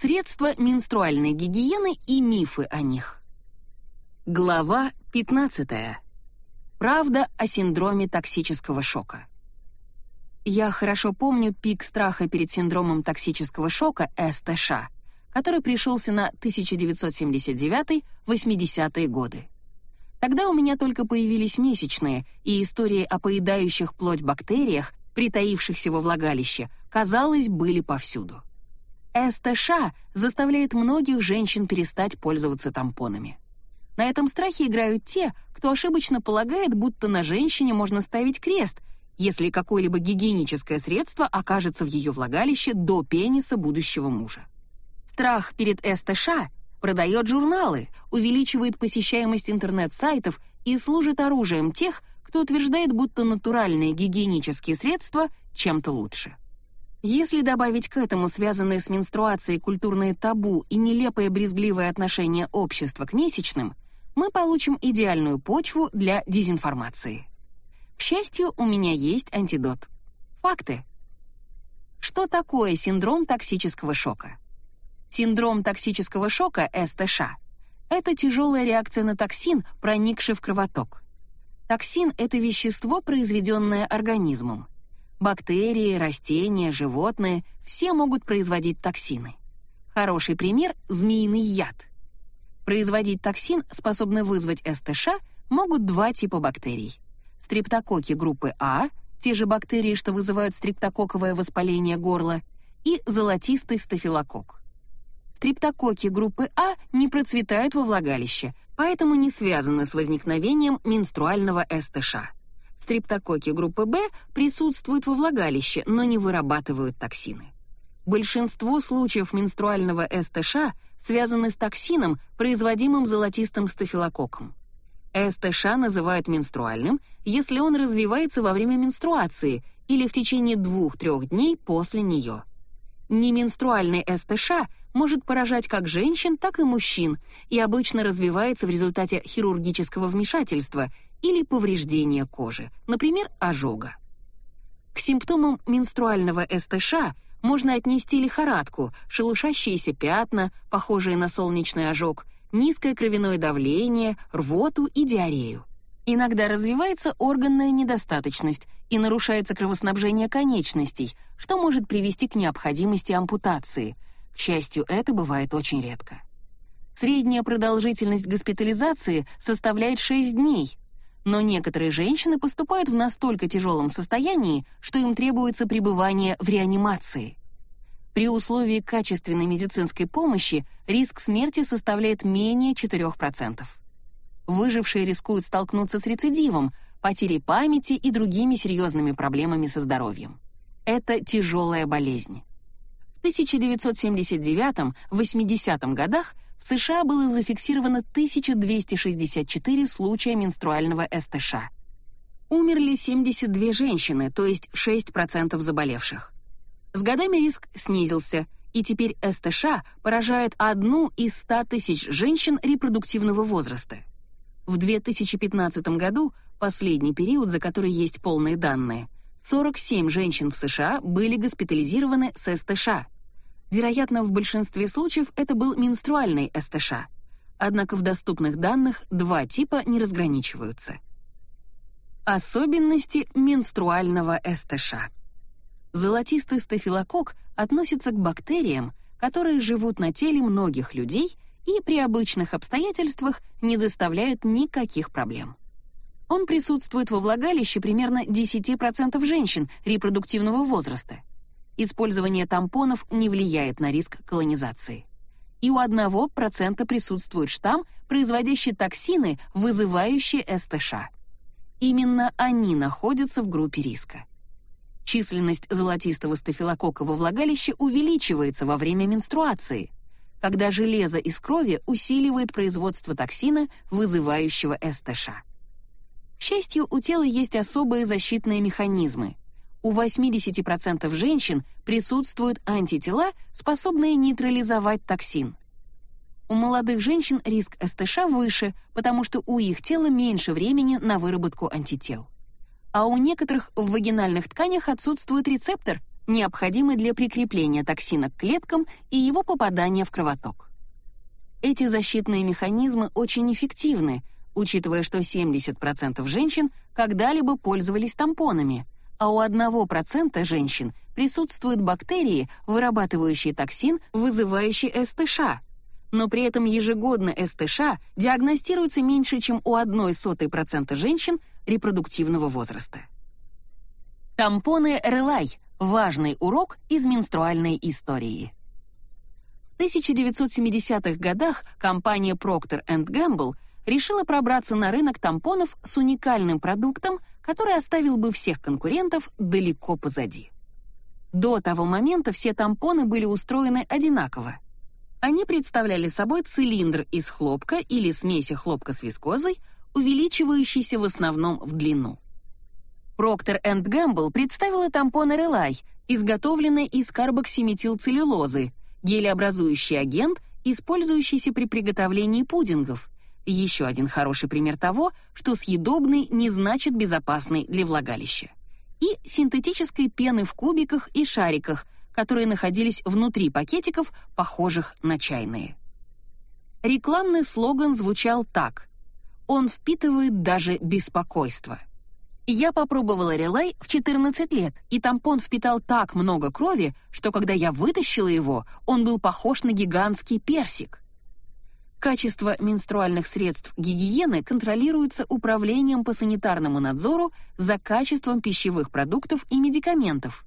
Средства менструальной гигиены и мифы о них. Глава 15. Правда о синдроме токсического шока. Я хорошо помню пик страха перед синдромом токсического шока СТШ, который пришелся на 1979-80-е годы. Тогда у меня только появились месячные, и истории о поедающих плоть бактериях, притаившихся во влагалище, казалось, были повсюду. СТШ заставляет многих женщин перестать пользоваться тампонами. На этом страхе играют те, кто ошибочно полагает, будто на женщине можно ставить крест, если какое-либо гигиеническое средство окажется в ее влагалище до пениса будущего мужа. Страх перед СТШ продает журналы, увеличивает посещаемость интернет-сайтов и служит оружием тех, кто утверждает, будто натуральные гигиенические средства чем-то лучше. Если добавить к этому связанные с менструацией культурные табу и нелепое брезгливое отношение общества к месячным, мы получим идеальную почву для дезинформации. К счастью, у меня есть антидот. Факты. Что такое синдром токсического шока? Синдром токсического шока СТШ это тяжелая реакция на токсин, проникший в кровоток. Токсин это вещество, произведенное организмом. Бактерии, растения, животные все могут производить токсины. Хороший пример змеиный яд. Производить токсин, способный вызвать СТШ, могут два типа бактерий: стрептококки группы А, те же бактерии, что вызывают стрептококковое воспаление горла, и золотистый стафилококк. Стрептококки группы А не процветают во влагалище, поэтому не связаны с возникновением менструального СТШ. Стрептококки группы Б присутствуют во влагалище, но не вырабатывают токсины. Большинство случаев менструального СТШ связаны с токсином, производимым золотистым стафилококком. СТШ называют менструальным, если он развивается во время менструации или в течение 2-3 дней после нее. Неменструальный СТШ может поражать как женщин, так и мужчин и обычно развивается в результате хирургического вмешательства или повреждения кожи, например, ожога. К симптомам менструального СТШ можно отнести лихорадку, шелушащиеся пятна, похожие на солнечный ожог, низкое кровяное давление, рвоту и диарею. Иногда развивается органная недостаточность и нарушается кровоснабжение конечностей, что может привести к необходимости ампутации. К счастью, это бывает очень редко. Средняя продолжительность госпитализации составляет 6 дней, но некоторые женщины поступают в настолько тяжелом состоянии, что им требуется пребывание в реанимации. При условии качественной медицинской помощи риск смерти составляет менее 4%. Выжившие рискуют столкнуться с рецидивом, потерей памяти и другими серьезными проблемами со здоровьем. Это тяжелая болезнь. В 1979-80 годах в США было зафиксировано 1264 случая менструального СТШ. Умерли 72 женщины, то есть 6% заболевших. С годами риск снизился, и теперь СТШ поражает одну из 100 тысяч женщин репродуктивного возраста. В 2015 году, последний период, за который есть полные данные, 47 женщин в США были госпитализированы с СТШ. Вероятно, в большинстве случаев это был менструальный СТШ. Однако в доступных данных два типа не разграничиваются. Особенности менструального СТШ. Золотистый стафилококк относится к бактериям, которые живут на теле многих людей и при обычных обстоятельствах не доставляют никаких проблем. Он присутствует во влагалище примерно 10% женщин репродуктивного возраста использование тампонов не влияет на риск колонизации. И у 1% присутствует штамм, производящий токсины, вызывающие СТШ. Именно они находятся в группе риска. Численность золотистого стафилококка во влагалище увеличивается во время менструации, когда железо из крови усиливает производство токсина, вызывающего СТШ. К счастью, у тела есть особые защитные механизмы, у 80% женщин присутствуют антитела, способные нейтрализовать токсин. У молодых женщин риск СТШ выше, потому что у их тела меньше времени на выработку антител. А у некоторых в вагинальных тканях отсутствует рецептор, необходимый для прикрепления токсина к клеткам и его попадания в кровоток. Эти защитные механизмы очень эффективны, учитывая, что 70% женщин когда-либо пользовались тампонами, а у 1% женщин присутствуют бактерии, вырабатывающие токсин, вызывающий СТШ. Но при этом ежегодно СТШ диагностируется меньше, чем у 0,01% женщин репродуктивного возраста. Тампоны Релай — важный урок из менструальной истории. В 1970-х годах компания Procter Gamble решила пробраться на рынок тампонов с уникальным продуктом, который оставил бы всех конкурентов далеко позади. До того момента все тампоны были устроены одинаково. Они представляли собой цилиндр из хлопка или смеси хлопка с вискозой, увеличивающийся в основном в длину. Procter Gamble представила тампоны Relay, изготовленные из карбоксиметилцеллюлозы, гелеобразующий агент, использующийся при приготовлении пудингов. Еще один хороший пример того, что съедобный не значит безопасный для влагалища. И синтетической пены в кубиках и шариках, которые находились внутри пакетиков, похожих на чайные. Рекламный слоган звучал так: "Он впитывает даже беспокойство". Я попробовала релей в 14 лет, и тампон впитал так много крови, что когда я вытащила его, он был похож на гигантский персик. Качество менструальных средств гигиены контролируется Управлением по санитарному надзору за качеством пищевых продуктов и медикаментов.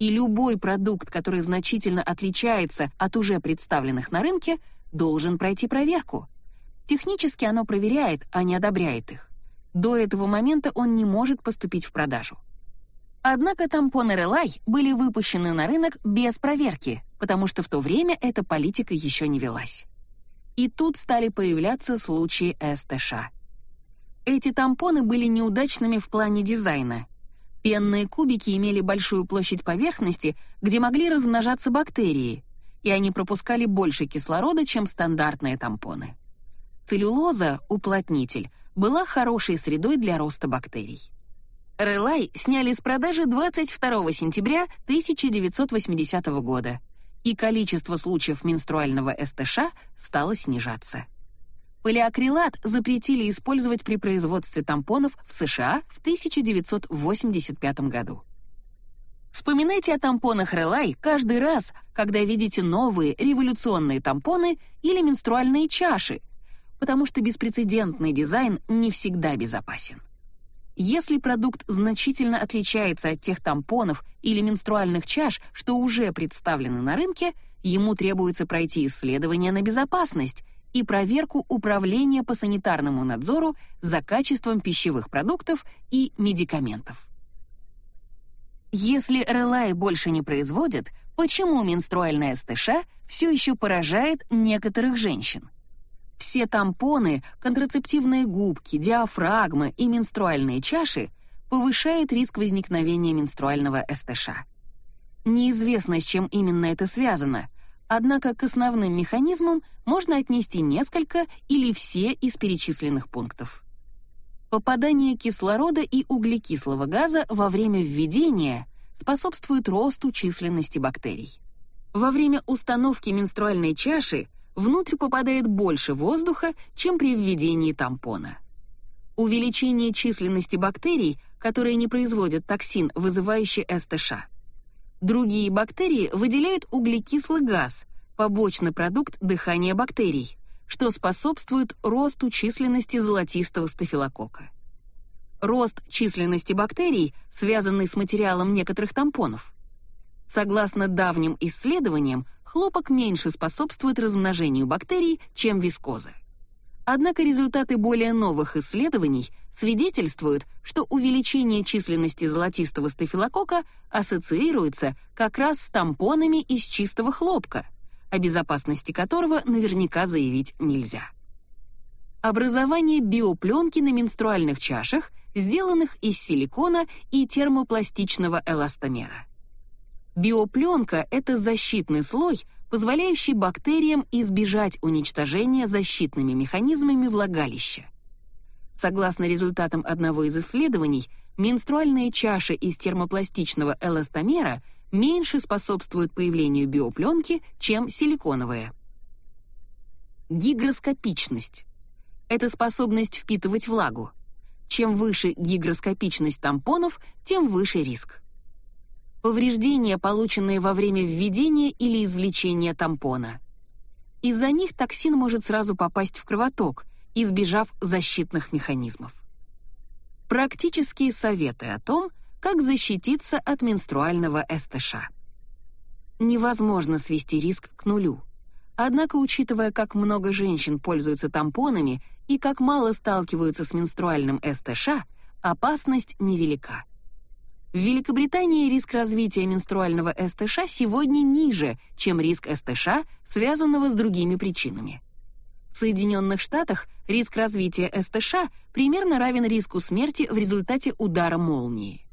И любой продукт, который значительно отличается от уже представленных на рынке, должен пройти проверку. Технически оно проверяет, а не одобряет их. До этого момента он не может поступить в продажу. Однако тампоны Relay были выпущены на рынок без проверки, потому что в то время эта политика еще не велась. И тут стали появляться случаи СТШ. Эти тампоны были неудачными в плане дизайна. Пенные кубики имели большую площадь поверхности, где могли размножаться бактерии, и они пропускали больше кислорода, чем стандартные тампоны. Целлюлоза, уплотнитель, была хорошей средой для роста бактерий. Релай сняли с продажи 22 сентября 1980 года, и количество случаев менструального СТШ стало снижаться. Полиакрилат запретили использовать при производстве тампонов в США в 1985 году. Вспоминайте о тампонах Релай каждый раз, когда видите новые революционные тампоны или менструальные чаши, потому что беспрецедентный дизайн не всегда безопасен. Если продукт значительно отличается от тех тампонов или менструальных чаш, что уже представлены на рынке, ему требуется пройти исследование на безопасность и проверку управления по санитарному надзору за качеством пищевых продуктов и медикаментов. Если Релай больше не производят, почему менструальная СТШ все еще поражает некоторых женщин? Все тампоны, контрацептивные губки, диафрагмы и менструальные чаши повышают риск возникновения менструального СТШ. Неизвестно, с чем именно это связано, однако к основным механизмам можно отнести несколько или все из перечисленных пунктов. Попадание кислорода и углекислого газа во время введения способствует росту численности бактерий. Во время установки менструальной чаши внутрь попадает больше воздуха, чем при введении тампона. Увеличение численности бактерий, которые не производят токсин, вызывающий СТШ. Другие бактерии выделяют углекислый газ, побочный продукт дыхания бактерий, что способствует росту численности золотистого стафилококка. Рост численности бактерий, связанный с материалом некоторых тампонов. Согласно давним исследованиям, хлопок меньше способствует размножению бактерий, чем вискоза. Однако результаты более новых исследований свидетельствуют, что увеличение численности золотистого стафилококка ассоциируется как раз с тампонами из чистого хлопка, о безопасности которого наверняка заявить нельзя. Образование биопленки на менструальных чашах, сделанных из силикона и термопластичного эластомера. Биопленка — это защитный слой, позволяющий бактериям избежать уничтожения защитными механизмами влагалища. Согласно результатам одного из исследований, менструальные чаши из термопластичного эластомера меньше способствуют появлению биопленки, чем силиконовые. Гигроскопичность — это способность впитывать влагу. Чем выше гигроскопичность тампонов, тем выше риск. Повреждения, полученные во время введения или извлечения тампона. Из-за них токсин может сразу попасть в кровоток, избежав защитных механизмов. Практические советы о том, как защититься от менструального СТШ. Невозможно свести риск к нулю. Однако, учитывая, как много женщин пользуются тампонами и как мало сталкиваются с менструальным СТШ, опасность невелика. В Великобритании риск развития менструального СТШ сегодня ниже, чем риск СТШ, связанного с другими причинами. В Соединенных Штатах риск развития СТШ примерно равен риску смерти в результате удара молнии.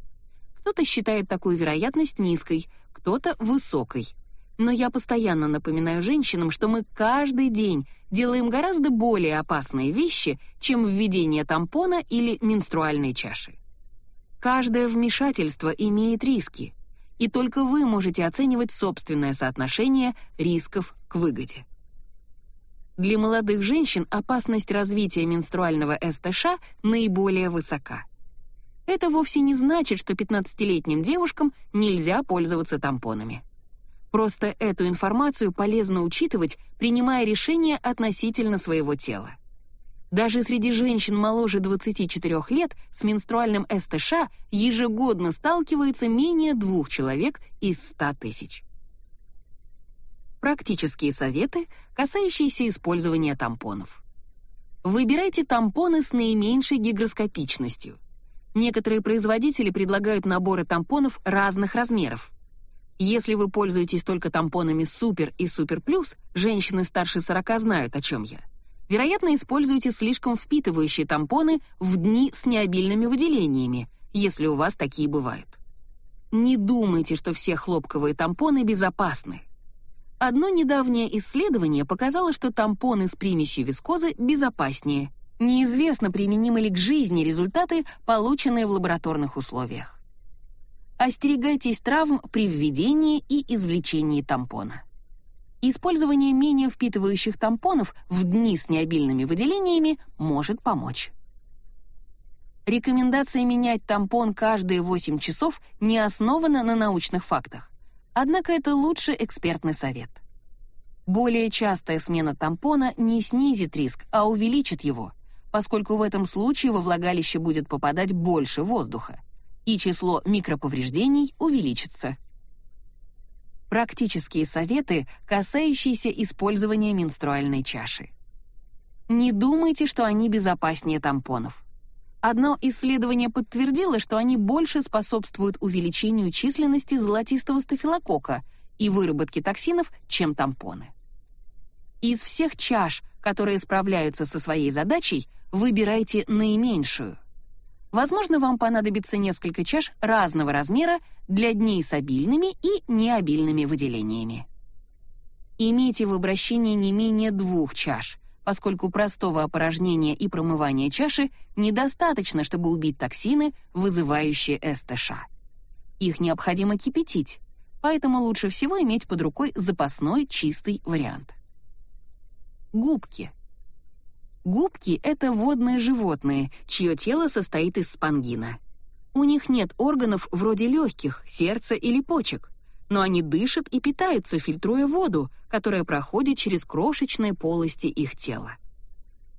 Кто-то считает такую вероятность низкой, кто-то высокой но я постоянно напоминаю женщинам, что мы каждый день делаем гораздо более опасные вещи, чем введение тампона или менструальной чаши. Каждое вмешательство имеет риски, и только вы можете оценивать собственное соотношение рисков к выгоде. Для молодых женщин опасность развития менструального СТШ наиболее высока. Это вовсе не значит, что 15-летним девушкам нельзя пользоваться тампонами. Просто эту информацию полезно учитывать, принимая решения относительно своего тела. Даже среди женщин моложе 24 лет с менструальным СТШ ежегодно сталкивается менее двух человек из 100 тысяч. Практические советы, касающиеся использования тампонов. Выбирайте тампоны с наименьшей гигроскопичностью. Некоторые производители предлагают наборы тампонов разных размеров. Если вы пользуетесь только тампонами Супер и Супер Плюс, женщины старше 40 знают, о чем я. Вероятно, используйте слишком впитывающие тампоны в дни с необильными выделениями, если у вас такие бывают. Не думайте, что все хлопковые тампоны безопасны. Одно недавнее исследование показало, что тампоны с примесью вискозы безопаснее. Неизвестно, применимы ли к жизни результаты, полученные в лабораторных условиях. Остерегайтесь травм при введении и извлечении тампона. Использование менее впитывающих тампонов в дни с необильными выделениями может помочь. Рекомендация менять тампон каждые 8 часов не основана на научных фактах. Однако это лучший экспертный совет. Более частая смена тампона не снизит риск, а увеличит его, поскольку в этом случае во влагалище будет попадать больше воздуха и число микроповреждений увеличится. Практические советы, касающиеся использования менструальной чаши. Не думайте, что они безопаснее тампонов. Одно исследование подтвердило, что они больше способствуют увеличению численности золотистого стафилококка и выработке токсинов, чем тампоны. Из всех чаш, которые справляются со своей задачей, выбирайте наименьшую. Возможно, вам понадобится несколько чаш разного размера для дней с обильными и необильными выделениями. Имейте в обращении не менее двух чаш, поскольку простого опорожнения и промывания чаши недостаточно, чтобы убить токсины, вызывающие СТШ. Их необходимо кипятить, поэтому лучше всего иметь под рукой запасной чистый вариант. Губки — Губки — это водные животные, чье тело состоит из спонгина. У них нет органов вроде легких, сердца или почек, но они дышат и питаются, фильтруя воду, которая проходит через крошечные полости их тела.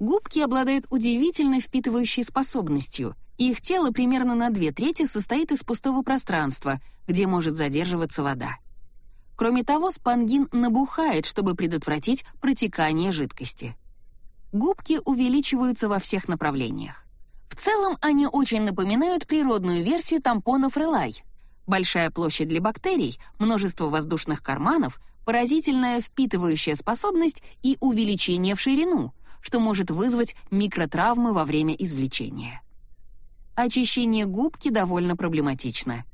Губки обладают удивительной впитывающей способностью. Их тело примерно на две трети состоит из пустого пространства, где может задерживаться вода. Кроме того, спонгин набухает, чтобы предотвратить протекание жидкости губки увеличиваются во всех направлениях. В целом они очень напоминают природную версию тампонов Релай. Большая площадь для бактерий, множество воздушных карманов, поразительная впитывающая способность и увеличение в ширину, что может вызвать микротравмы во время извлечения. Очищение губки довольно проблематично.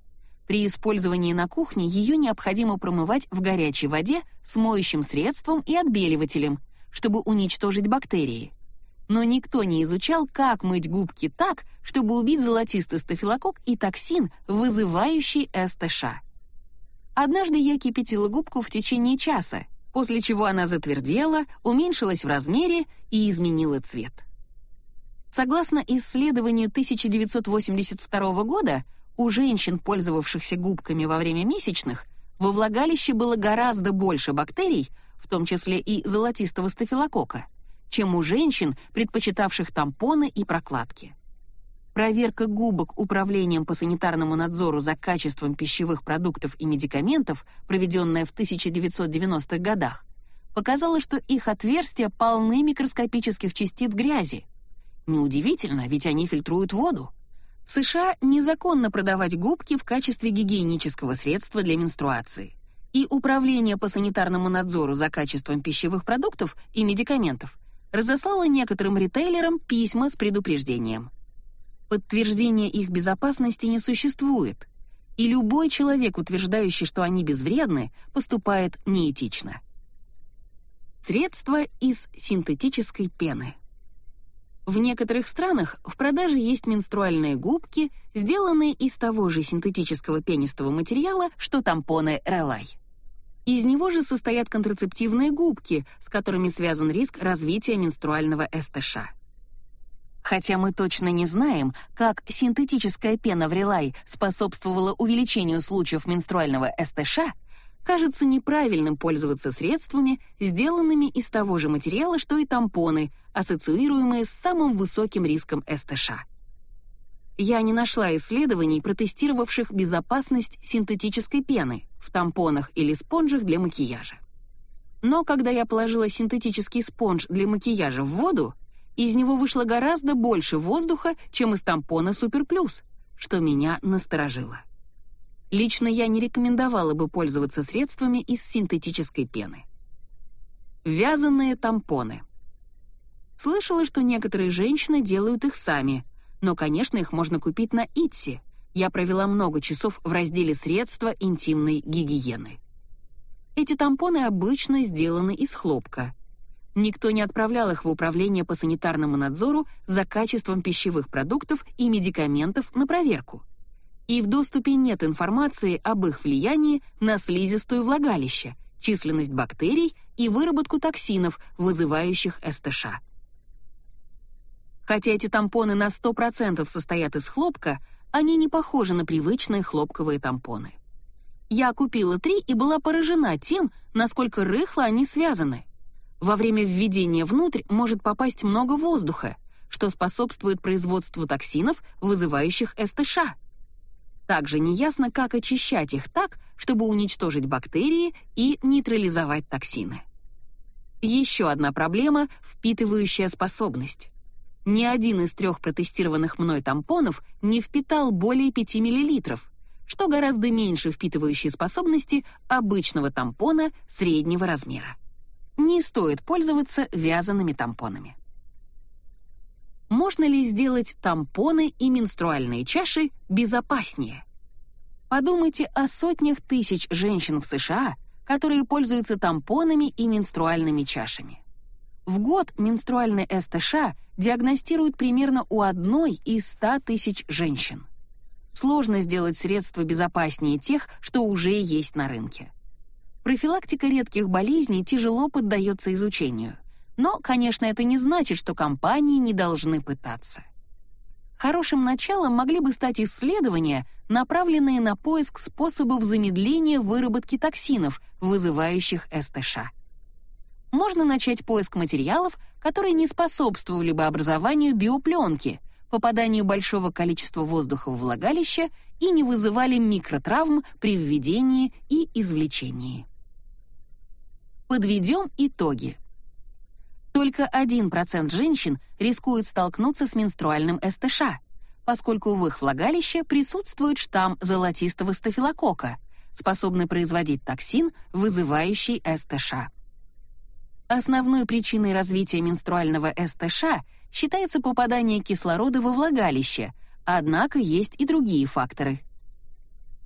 При использовании на кухне ее необходимо промывать в горячей воде с моющим средством и отбеливателем – чтобы уничтожить бактерии. Но никто не изучал, как мыть губки так, чтобы убить золотистый стафилококк и токсин, вызывающий СТШ. Однажды я кипятила губку в течение часа, после чего она затвердела, уменьшилась в размере и изменила цвет. Согласно исследованию 1982 года, у женщин, пользовавшихся губками во время месячных, во влагалище было гораздо больше бактерий, в том числе и золотистого стафилококка, чем у женщин, предпочитавших тампоны и прокладки. Проверка губок Управлением по санитарному надзору за качеством пищевых продуктов и медикаментов, проведенная в 1990-х годах, показала, что их отверстия полны микроскопических частиц грязи. Неудивительно, ведь они фильтруют воду. В США незаконно продавать губки в качестве гигиенического средства для менструации. И Управление по санитарному надзору за качеством пищевых продуктов и медикаментов разослало некоторым ритейлерам письма с предупреждением – Подтверждения их безопасности не существует, и любой человек, утверждающий, что они безвредны, поступает неэтично. Средства из синтетической пены. В некоторых странах в продаже есть менструальные губки, сделанные из того же синтетического пенистого материала, что тампоны Релай. Из него же состоят контрацептивные губки, с которыми связан риск развития менструального СТШ. Хотя мы точно не знаем, как синтетическая пена в релай способствовала увеличению случаев менструального СТШ, кажется неправильным пользоваться средствами, сделанными из того же материала, что и тампоны, ассоциируемые с самым высоким риском СТШ. Я не нашла исследований, протестировавших безопасность синтетической пены в тампонах или спонжах для макияжа. Но когда я положила синтетический спонж для макияжа в воду, из него вышло гораздо больше воздуха, чем из тампона Супер Плюс, что меня насторожило. Лично я не рекомендовала бы пользоваться средствами из синтетической пены. Вязаные тампоны. Слышала, что некоторые женщины делают их сами, но, конечно, их можно купить на Итси. Я провела много часов в разделе средства интимной гигиены. Эти тампоны обычно сделаны из хлопка. Никто не отправлял их в управление по санитарному надзору за качеством пищевых продуктов и медикаментов на проверку. И в доступе нет информации об их влиянии на слизистую влагалище, численность бактерий и выработку токсинов, вызывающих СТШ. Хотя эти тампоны на 100% состоят из хлопка, они не похожи на привычные хлопковые тампоны. Я купила три и была поражена тем, насколько рыхло они связаны. Во время введения внутрь может попасть много воздуха, что способствует производству токсинов, вызывающих СТШ. Также неясно, как очищать их так, чтобы уничтожить бактерии и нейтрализовать токсины. Еще одна проблема — впитывающая способность. Ни один из трех протестированных мной тампонов не впитал более 5 мл, что гораздо меньше впитывающей способности обычного тампона среднего размера не стоит пользоваться вязаными тампонами. Можно ли сделать тампоны и менструальные чаши безопаснее? Подумайте о сотнях тысяч женщин в США, которые пользуются тампонами и менструальными чашами. В год менструальный СТШ диагностируют примерно у одной из 100 тысяч женщин. Сложно сделать средства безопаснее тех, что уже есть на рынке. Профилактика редких болезней тяжело поддается изучению. Но, конечно, это не значит, что компании не должны пытаться. Хорошим началом могли бы стать исследования, направленные на поиск способов замедления выработки токсинов, вызывающих СТШ. Можно начать поиск материалов, которые не способствовали бы образованию биопленки, попаданию большого количества воздуха в влагалище и не вызывали микротравм при введении и извлечении. Подведем итоги. Только 1% женщин рискует столкнуться с менструальным СТШ, поскольку в их влагалище присутствует штамм золотистого стафилококка, способный производить токсин, вызывающий СТШ. Основной причиной развития менструального СТШ считается попадание кислорода во влагалище, однако есть и другие факторы.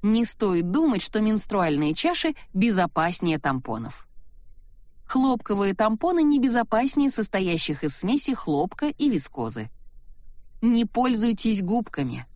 Не стоит думать, что менструальные чаши безопаснее тампонов. Хлопковые тампоны небезопаснее состоящих из смеси хлопка и вискозы. Не пользуйтесь губками.